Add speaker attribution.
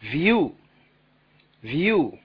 Speaker 1: viu, viu,